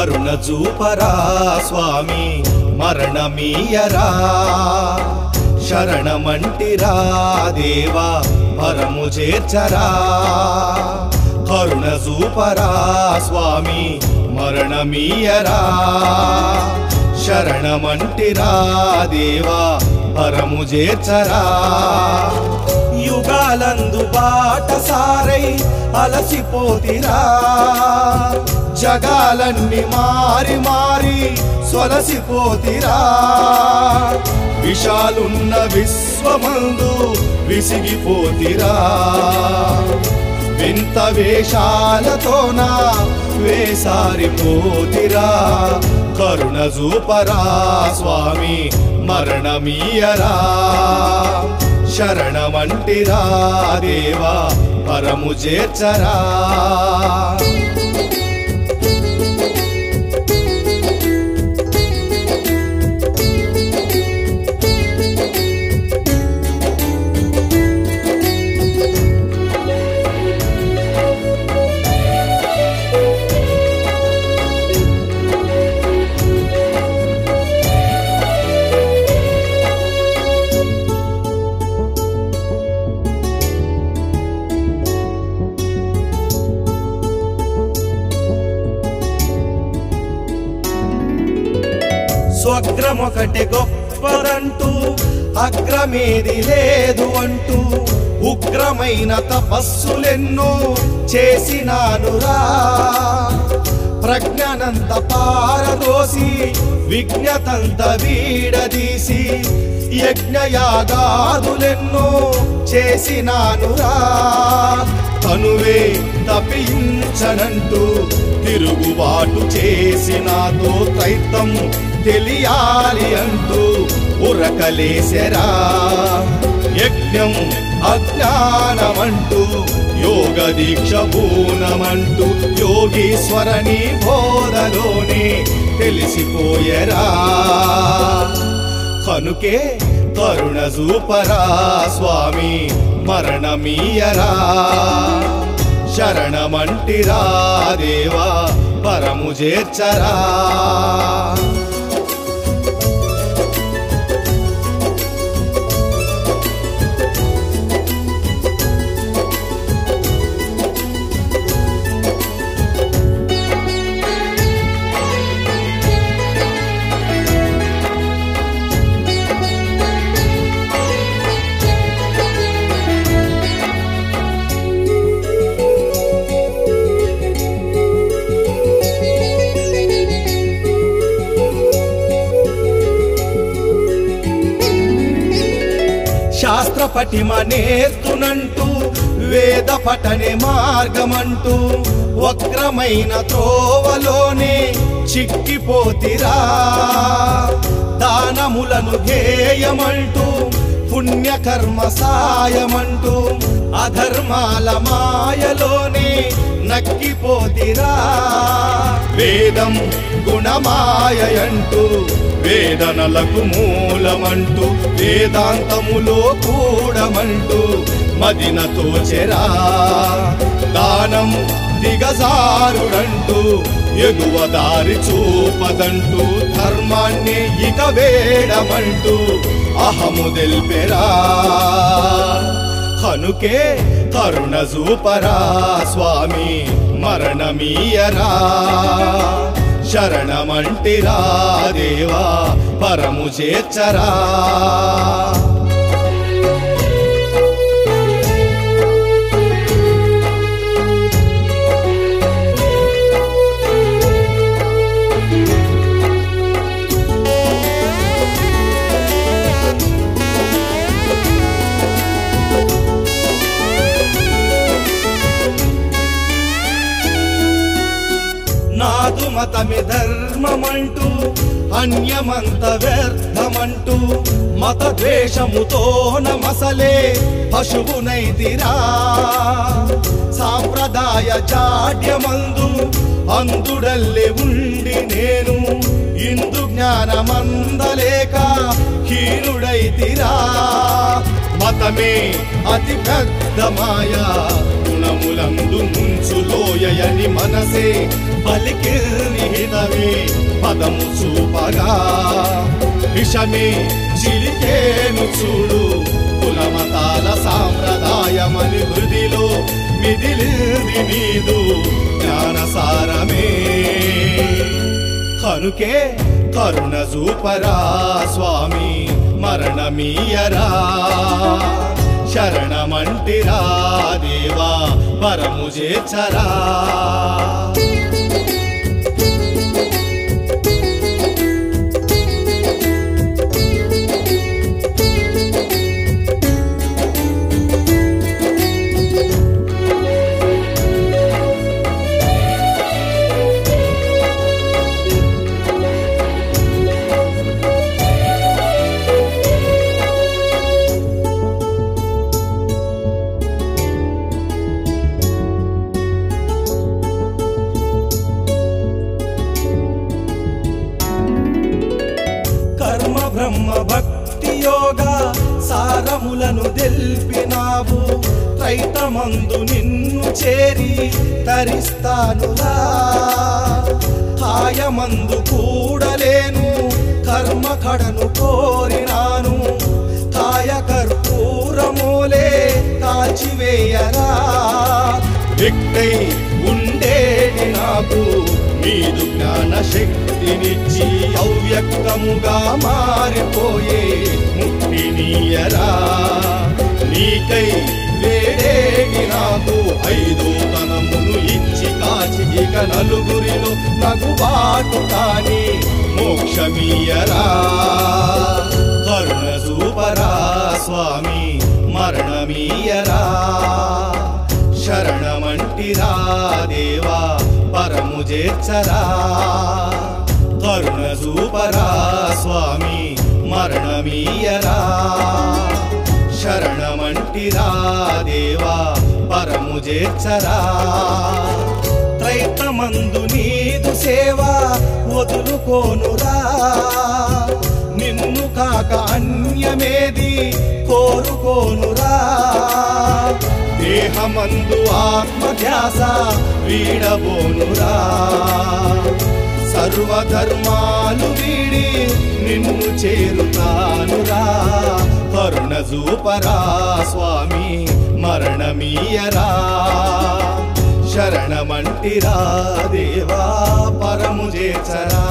కరుణ చూపరా స్వామి మరణమీయరా. శరణమంటిరా దేవా పరము చేర్చరా. కరుణ చూపరా స్వామి మరణమీయరా. శరణమంటిరా దేవా పరము చేర్చరా. యుగాలందు బాట సారై అలసిపోతిరా. జగాలన్నీ మారి మారి సొలసిపోతిరా విశాలున్న విశ్వమందు విసిగిపోతిరా. వింత వేషాలతోన వేసారిపోతిరా. కరుణ చూపరా స్వామి మరణమీయరా. శరణమంటిరా దేవా పరము చేర్చరా. స్వగ్రమొకటి గొప్పదంటూ అగ్రమేది లేదు అంటూ ఉగ్రమైన తపస్సులెన్నో చేసినానురా ప్రజ్ఞనంత పారదోసి విజ్ఞతంత వీడదీసి యజ్ఞయాగాదులెన్నో చేసినానురా తనువే తపించనంటూ తిరుగుబాటు చేసినాతో తైతం తెలియాలి అంటూ ఉరకలేశరా. యజ్ఞం అజ్ఞానమంటూ యోగ దీక్ష పూనమంటూ యోగీశ్వరని బోధలోనే తెలిసిపోయరా. కనుకే కరుణ చూపరా స్వామి మరణమీయరా. శరణమంటిరా దేవా పరము చేర్చరా. శాస్త్ర నేర్తునంటూ వేద పఠనే మార్గమంటూ వక్రమైన త్రోవలోనే చిక్కిపోతిరా. దానములను ధ్యేయమంటూ పుణ్యకర్మ సాయమంటూ అధర్మాల మాయలోనే నక్కిపోతిరా. వేదం గుణమాయంటూ వేదనలకు మూలమంటూ వేదాంతములో కూడమంటూ మదినతో చెరా దానం దిగజారుడంటూ ఎగువ దారి చూపదంటూ ధర్మాన్ని ఇక వేడమంటూ అహము తెల్పెరా. కనుకే కరుణ చూపరా స్వామి మరణమీయరా. శరణమంటిరా దేవా పరము చేర్చరా. బంధుమతమి ధర్మమంటూ అన్యమంత వ్యర్థమంటూ మత ద్వేషముతో నమసలే పశువునైతిరా సాంప్రదాయ జాడ్యమందు అందుడల్లే ఉండి నేను ఇందు జ్ఞానమందలేక హీనుడైతిరా. మతమే అతి పెద్ద మాయా గుణములందు ముంచులోయని మనసే పలికిర్నిహితమే పదము చూపగా. విషమే చిలికేను చూడు కులమతాల సాంప్రదాయమని హృదిలో మిదిలింది నీదు జ్ఞానసారమే. కనుకే కరుణ చూపరా స్వామి మరణమీయరా శరణమంటిరా దేవా. పరము చేచరా కర్మ బ్రహ్మ భక్తి యోగ సారములను తెలిపినావు. త్రైతమందు నిన్ను చేరి తరిస్తానురా. హాయమందు కూడలేను కర్మ కడను కోరినాను. కాయ కర్పూరమూలే కాల్చివేయరా. వ్యక్తై ఉండేది నాకు. నీదు జ్ఞాన శక్తినిచ్చి అవ్యక్తముగా మారిపోయే ముక్తినీయరా నీకై వేడేగి నాకు ఐదో తనమును ఇచ్చి కాచి ఇక నలుగురిలో నగుబాటు కాని మోక్షమీయరా. పరము కరుణ సూపరా స్వామి మరణమీయరా. శరణమంటిరా దేవా పరము చేర్చరా. త్రైతమందు నీదు సేవ వదులుకోనురా. నిన్ను కాక అన్యమేది దేహమందు ఆత్మధ్యాస వీడబోనురా. సర్వధర్మాలు వీడి నిన్ను చేరుతానురా. కరుణ చూపరా స్వామి మరణమీయరా. శరణమంటిరా దేవా పరము చేచరా